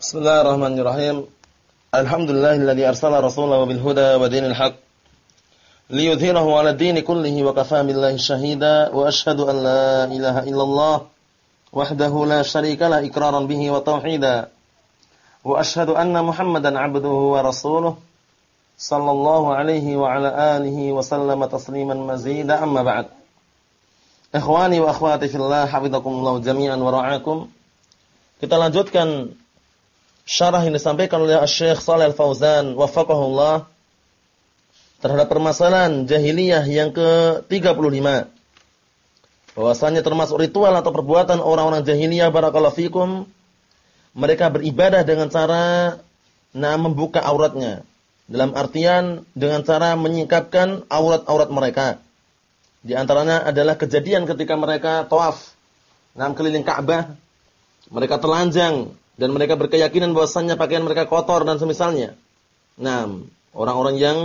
Bismillahirrahmanirrahim. Alhamdulillahilladzi arsala rasulahu bil huda wa dinil haq liyudhhirahu 'ala dini kullihi wa kafaa billahi shahida wa asyhadu an la ilaha illallah wahdahu la syarika la iqraran bihi wa tauhida wa asyhadu anna Muhammadan 'abduhu wa rasuluh sallallahu alaihi wa ala alihi wa sallama tasliman mazida amma ba'd. Ikhwani wa akhwati fillah hafizakumullah jami'an wa ra'akum. Kita lanjutkan syarah yang disampaikan oleh Syekh Al-Fauzan wafaqahullah terhadap permasalahan jahiliyah yang ke-35. Bahwasanya termasuk ritual atau perbuatan orang-orang jahiliyah barakallahu fikum mereka beribadah dengan cara nah membuka auratnya. Dalam artian dengan cara menyingkapkan aurat-aurat mereka. Di antaranya adalah kejadian ketika mereka tawaf. Nah, keliling Ka'bah. Mereka telanjang dan mereka berkeyakinan bahwasannya pakaian mereka kotor dan semisalnya. Nah, orang-orang yang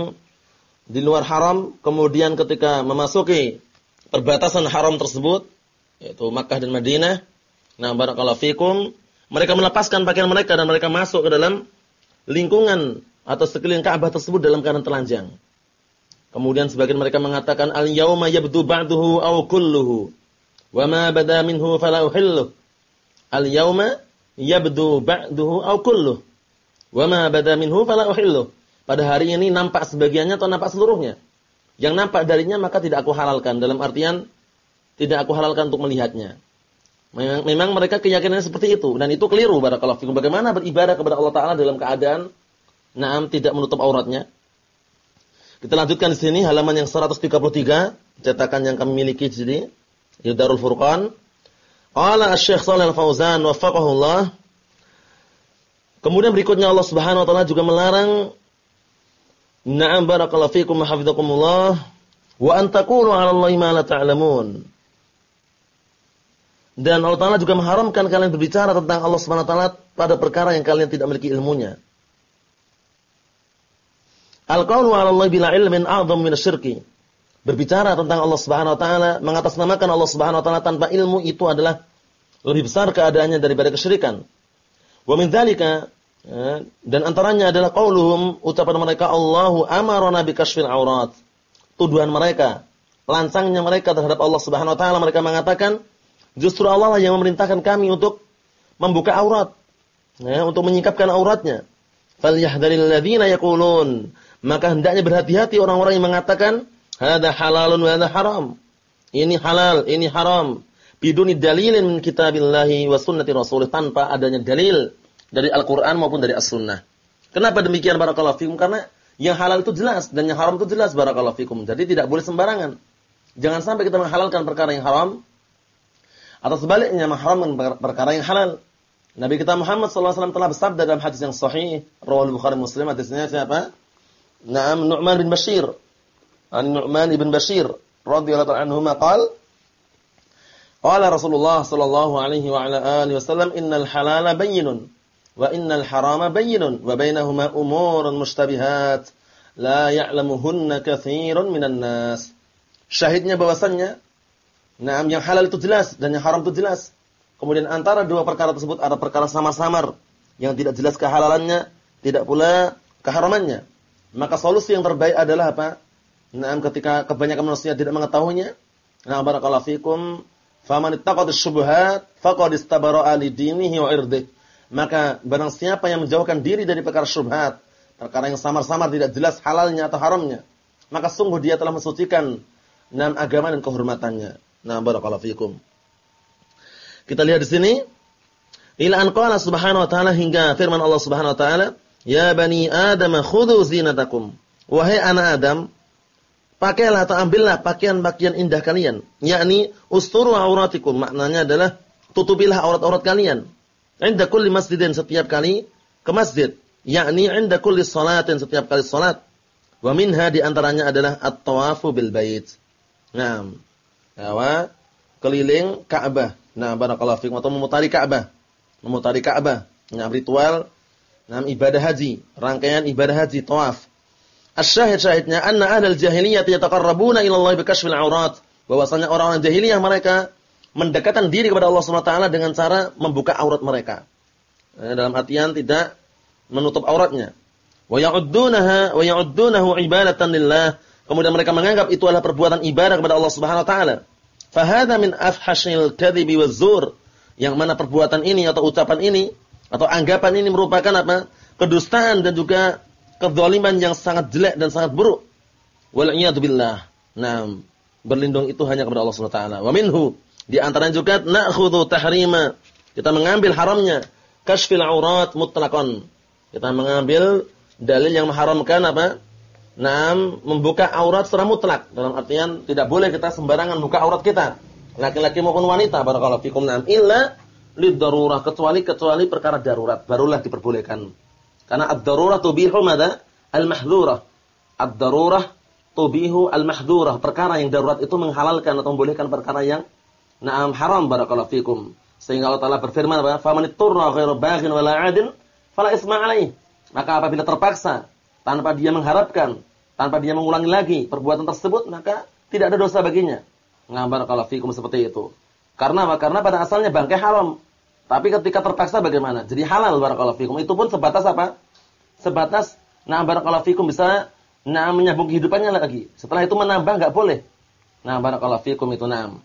di luar haram kemudian ketika memasuki perbatasan haram tersebut yaitu Makkah dan Madinah, nah barakallahu fikum, mereka melepaskan pakaian mereka dan mereka masuk ke dalam lingkungan atau sekeliling Ka'bah tersebut dalam keadaan telanjang. Kemudian sebagian mereka mengatakan al-yauma yabdu ba'duhu aw kulluhu wa ma bada minhu fala uhillu. Al-yauma yabdu ba'duhu aw kulluh. Wa ma bada minhu fala uhillu. Pada hari ini nampak sebagiannya atau nampak seluruhnya. Yang nampak darinya maka tidak aku halalkan dalam artian tidak aku halalkan untuk melihatnya. Memang, memang mereka keyakinannya seperti itu dan itu keliru barakallahu fikum. Bagaimana beribadah kepada Allah taala dalam keadaan naam tidak menutup auratnya? Kita lanjutkan di sini halaman yang 133, cetakan yang kami miliki di sini, Darul Furqan. Qala Asy-Syaikh Shalal Fauzan waffaqahullah. Kemudian berikutnya Allah Subhanahu wa taala juga melarang Na'am barakallahu fikum hafizakumullah wa an taqulu 'ala Allahi ma la ta'lamun. Dan Allah Taala juga mengharamkan kalian berbicara tentang Allah Subhanahu wa taala pada perkara yang kalian tidak memiliki ilmunya. Al-qawlu 'ala bila ilmin a'dham min syirki berbicara tentang Allah Subhanahu wa taala, mengatasnamakan Allah Subhanahu wa taala tanpa ilmu itu adalah lebih besar keadaannya daripada kesyirikan. Wa min dzalika ya, dan antaranya adalah qauluhum ucapan mereka Allahu amarna bi aurat. Tuduhan mereka, lancangnya mereka terhadap Allah Subhanahu wa taala mereka mengatakan justru Allah lah yang memerintahkan kami untuk membuka aurat. Ya, untuk menyingkapkan auratnya. Falyahdharil ladzina yaqulun maka hendaknya berhati-hati orang-orang yang mengatakan Hada halalun wa hada haram. Ini halal, ini haram. Biduni dalilin min kitabillahi wa sunnati rasulih. Tanpa adanya dalil dari Al-Quran maupun dari As-Sunnah. Kenapa demikian barakallahu fikum? Karena yang halal itu jelas dan yang haram itu jelas barakallahu fikum. Jadi tidak boleh sembarangan. Jangan sampai kita menghalalkan perkara yang haram atau sebaliknya mengharamkan perkara yang halal. Nabi kita Muhammad SAW telah bersabda dalam hadis yang sahih, rawal Bukhari Muslim, hadisnya siapa? Naam Nu'man bin Bashir an Nu'man ibn Bashir radhiyallahu anhu qala Qala Rasulullah sallallahu alaihi wa ala alihi wasallam innal halala bayyinun wa innal harama bayyinun wa bainahuma umurun mushtabihat la ya'lamuhunna katsirun minan nas. Syahidnya bahwasannya nah yang halal itu jelas dan yang haram itu jelas. Kemudian antara dua perkara tersebut ada perkara samar-samar yang tidak jelas kehalalannya, tidak pula keharamannya. Maka solusi yang terbaik adalah apa? Nah, ketika kebanyakan manusia tidak mengetahuinya, nah barakallahu fikum, faman ittaqad syubhat faqad istabara'a li dinihi wa irdih. Maka barang siapa yang menjauhkan diri dari perkara syubhat, perkara yang samar-samar tidak jelas halalnya atau haramnya, maka sungguh dia telah mensucikan nam agama dan kehormatannya. Nah, barakallahu fikum. Kita lihat di sini ila an qala subhanahu wa ta'ala hingga firman Allah subhanahu wa ta'ala, "Ya bani Adam khudhu zinatakum." Wahai anak Adam, pakailah atau ambillah pakaian-pakaian indah kalian, yakni usturu auratikum. Maknanya adalah tutupilah aurat-aurat kalian. Inda kulli masjidin setiap kali ke masjid, yakni inda kulli salatin setiap kali salat. Wa minha di antaranya adalah at-tawafu bil bait. Naam. Wa keliling Ka'bah. Nah, barakallahu fikum atau memutari Ka'bah. Memutari Ka'bah. Nah, ritual nah, ibadah haji, rangkaian ibadah haji tawaf. Asyahid syahidnya anna ahlal jahiliyah yataqarrabuna ila Allah bikashfil aurat. Bahwasanya orang-orang jahiliyah mereka mendekatkan diri kepada Allah Subhanahu wa taala dengan cara membuka aurat mereka. Eh, dalam artian tidak menutup auratnya. Wa ya'uddunaha wa ya'uddunahu ibadatan lillah. Kemudian mereka menganggap itu adalah perbuatan ibadah kepada Allah Subhanahu wa taala. Fahada min afhashil kadhibi waz-zur. Yang mana perbuatan ini atau ucapan ini atau anggapan ini merupakan apa? kedustaan dan juga kezaliman yang sangat jelek dan sangat buruk. Wal billah. Nah, berlindung itu hanya kepada Allah Subhanahu wa minhu di antaranya juga na'khudhu tahrima. Kita mengambil haramnya kashfil aurat mutlaqan. Kita mengambil dalil yang mengharamkan apa? Naam, membuka aurat secara mutlak. Dalam artian tidak boleh kita sembarangan buka aurat kita. Laki-laki maupun wanita barakallahu fikum naam illa darurah kecuali kecuali perkara darurat barulah diperbolehkan. Karena ad-darurah tubihu madza? Al-mahdhurah. Ad-darurah tubihu al-mahdhurah. Perkara yang darurat itu menghalalkan atau membolehkan perkara yang naam haram barakallahu fikum. Sehingga Allah Taala berfirman apa? "Faman ittara ghairu baghin wala 'adin fala isma 'alaihi." Maka apabila terpaksa tanpa dia mengharapkan, tanpa dia mengulangi lagi perbuatan tersebut, maka tidak ada dosa baginya. Ngabar kalau fikum seperti itu. Karena apa? Karena pada asalnya bangkai haram. Tapi ketika terpaksa bagaimana? Jadi halal barakallahu fikum. Itu pun sebatas apa? Sebatas nah barakallahu fikum bisa nah menyambung kehidupannya lagi. Setelah itu menambah enggak boleh. Nah barakallahu fikum itu nam.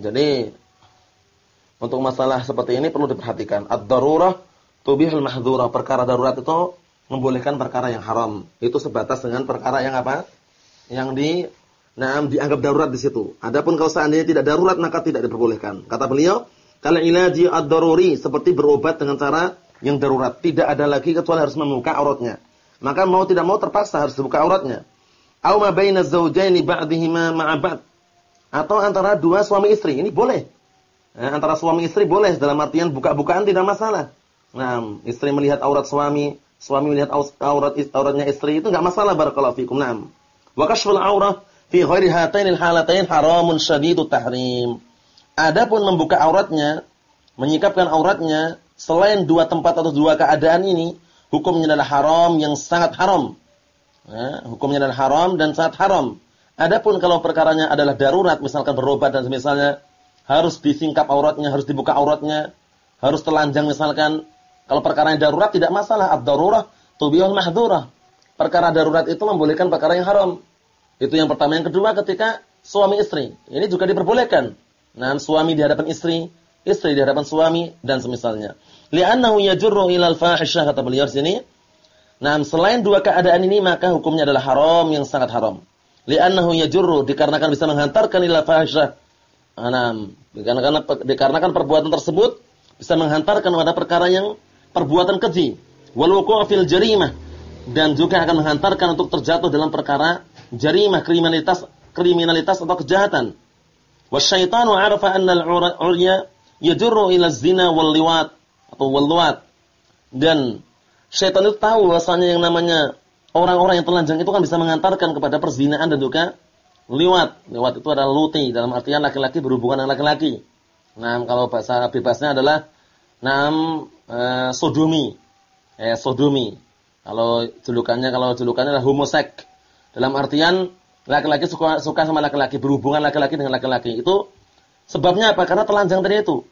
Jadi untuk masalah seperti ini perlu diperhatikan. Ad-darurah tubihul mahdhurah, perkara darurat itu membolehkan perkara yang haram. Itu sebatas dengan perkara yang apa? Yang di nah dianggap darurat di situ. Adapun kalau seandainya tidak darurat maka tidak diperbolehkan. Kata beliau, kalau ilaji ad-daruri seperti berobat dengan cara yang darurat, tidak ada lagi kecuali harus membuka auratnya. Maka mau tidak mau terpaksa harus dibuka auratnya. Au ma baina zawjaini ba'dihima ma'abad. Atau antara dua suami istri, ini boleh. Nah, antara suami istri boleh dalam artian buka-bukaan tidak masalah. Nah, istri melihat aurat suami, suami melihat aurat auratnya istri itu enggak masalah barakallahu fikum. Naam. Wa kashful aurah fi ghairi hatainil halatain haramun syadidut tahrim. Adapun membuka auratnya, menyikapkan auratnya selain dua tempat atau dua keadaan ini, hukumnya adalah haram yang sangat haram. Ya, hukumnya adalah haram dan sangat haram. Adapun kalau perkaranya adalah darurat, misalkan berobat dan semisalnya, harus disingkap auratnya, harus dibuka auratnya, harus telanjang misalkan, kalau perkara yang darurat tidak masalah, ad-darurah mahdurah. Perkara darurat itu membolehkan perkara yang haram. Itu yang pertama. Yang kedua ketika suami istri. Ini juga diperbolehkan. Nah, suami di hadapan istri, istri di hadapan suami dan semisalnya. Li'annahu yajurru ilal fahisyah kata beliau di sini. Nah, selain dua keadaan ini maka hukumnya adalah haram yang sangat haram. Li'annahu yajurru dikarenakan bisa menghantarkan ilal fahisyah. Nah, dikarenakan dikarenakan perbuatan tersebut bisa menghantarkan pada perkara yang perbuatan keji wal wuqu' fil jarimah dan juga akan menghantarkan untuk terjatuh dalam perkara jarimah kriminalitas kriminalitas atau kejahatan. Wasyaitanu 'arafa anna al-'urya yajurru ila zina wal liwat atau. Dan syaitan itu tahu bahwasanya yang namanya orang-orang yang telanjang itu kan bisa mengantarkan kepada perzinaan dan juga liwat. Liwat itu adalah luti dalam artian laki-laki berhubungan dengan laki-laki. Nah, kalau bahasa bebasnya adalah nam uh, sodomi. Eh, sodomi. Kalau julukannya kalau julukannya adalah homosek. Dalam artian laki-laki suka suka sama laki-laki, berhubungan laki-laki dengan laki-laki. Itu sebabnya apa? Karena telanjang tadi itu.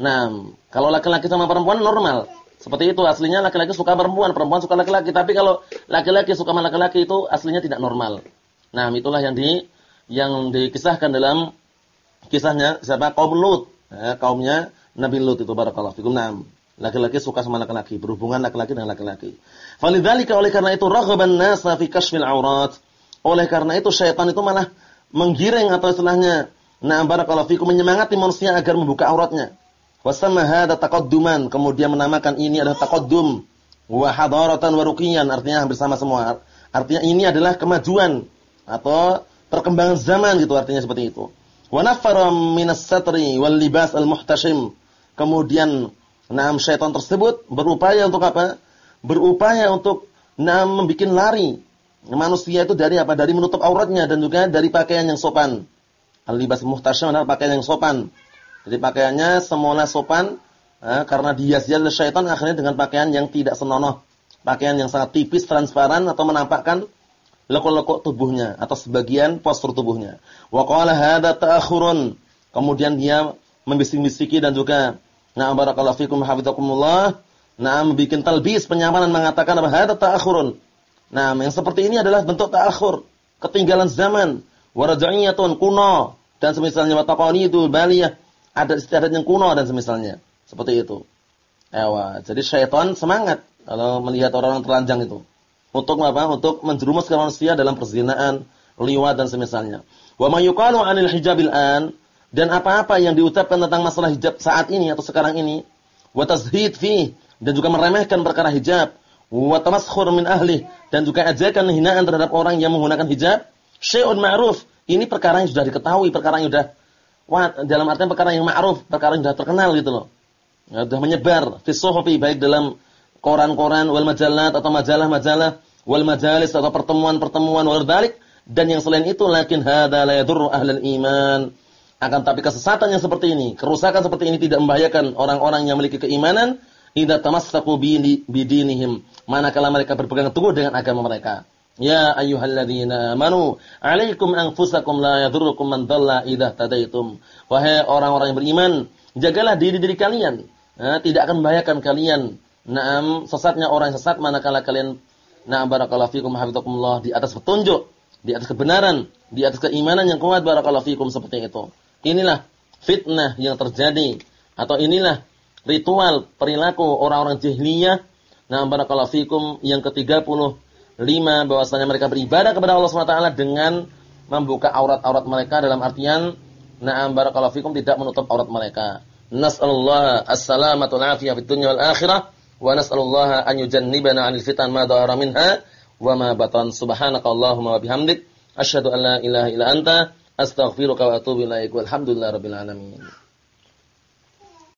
Nah, kalau laki-laki sama perempuan normal. Seperti itu aslinya laki-laki suka perempuan, perempuan suka laki-laki. Tapi kalau laki-laki suka sama laki-laki itu aslinya tidak normal. Nah, itulah yang di yang dikisahkan dalam kisahnya siapa kaum Lut. Ya, kaumnya Nabi Lut itu barakallahu fikum. Naam. Laki-laki suka sama laki-laki, berhubungan laki-laki dengan laki-laki. Falidzalika oleh karena itu raghaban nasa fi kashfil aurat. Oleh karena itu syaitan itu malah menggiring atau istilahnya na'am barakallahu fikum menyemangati manusia agar membuka auratnya. Wasamma hadza taqadduman, kemudian menamakan ini adalah taqaddum wa hadaratan wa ruqiyan, artinya hampir sama semua. Artinya ini adalah kemajuan atau perkembangan zaman gitu artinya seperti itu. Wa nafara minas satri wal libas al muhtashim. Kemudian Naam syaitan tersebut berupaya untuk apa? Berupaya untuk naam membuat lari manusia itu dari apa? Dari menutup auratnya dan juga dari pakaian yang sopan. Al-libas muhtasyam adalah pakaian yang sopan. Jadi pakaiannya semula sopan eh, karena dihias oleh syaitan akhirnya dengan pakaian yang tidak senonoh. Pakaian yang sangat tipis, transparan atau menampakkan lekuk-lekuk tubuhnya atau sebagian postur tubuhnya. Wa qala hadza ta'akhurun. Kemudian dia membisik-bisiki dan juga Nah, barakallahu fikum hafizakumullah. Nah, membuat talbis penyamanan mengatakan apa hadza ta'akhurun. Nah, yang seperti ini adalah bentuk ta'akhur, ketinggalan zaman, waraja'iyatun kuno dan semisalnya wataqanidu baliyah, ada istiadat yang kuno dan semisalnya. Seperti itu. Ewa, jadi syaitan semangat kalau melihat orang-orang telanjang itu. Untuk apa? Untuk menjerumuskan manusia dalam perzinaan, liwat dan semisalnya. Wa ma yuqalu 'anil hijabil an dan apa-apa yang diucapkan tentang masalah hijab saat ini atau sekarang ini, wa tazhid fi dan juga meremehkan perkara hijab, wa tamaskhur min ahli. Dan juga ajakan hinaan terhadap orang yang menggunakan hijab, syai'un ma'ruf. Ini perkara yang sudah diketahui, perkara yang sudah dalam artian perkara yang ma'ruf, perkara yang sudah terkenal gitu loh. Ya, sudah menyebar fi baik dalam koran-koran wal majalat atau majalah-majalah wal majalis atau pertemuan-pertemuan wal dalik dan yang selain itu lakin hadza la yadurru ahlal iman. Akan tapi kesesatan yang seperti ini kerusakan seperti ini tidak membahayakan orang-orang yang memiliki keimanan idza tamassaku bidinihim manakala mereka berpegang teguh dengan agama mereka. Ya ayyuhalladzina amanu alaikum anfusakum la yadurrukum man dhalla idza tadaitum. Wahai orang-orang yang beriman jagalah diri-diri kalian. Nah, tidak akan membahayakan kalian. Naam sesatnya orang sesat manakala kalian. Na'am barakallahu fikum hafizakumullah di atas petunjuk, di atas kebenaran, di atas keimanan yang kuat barakallahu fikum seperti itu. Inilah fitnah yang terjadi atau inilah ritual perilaku orang-orang jahiliyah. Na'am barakallahu fikum yang ke-35 bahwasanya mereka beribadah kepada Allah SWT dengan membuka aurat-aurat mereka dalam artian na'am barakallahu fikum tidak menutup aurat mereka. Nas'alullah as-salamatu wal afiyah fid dunya wal akhirah wa nas'alullaha an yujannibana 'anil fitan ma dhahara minha wa ma batan. Subhanakallahumma wa bihamdik asyhadu an la ilaha illa anta astaghfiruka wa atubu ilaik walhamdulillahi rabbil alamin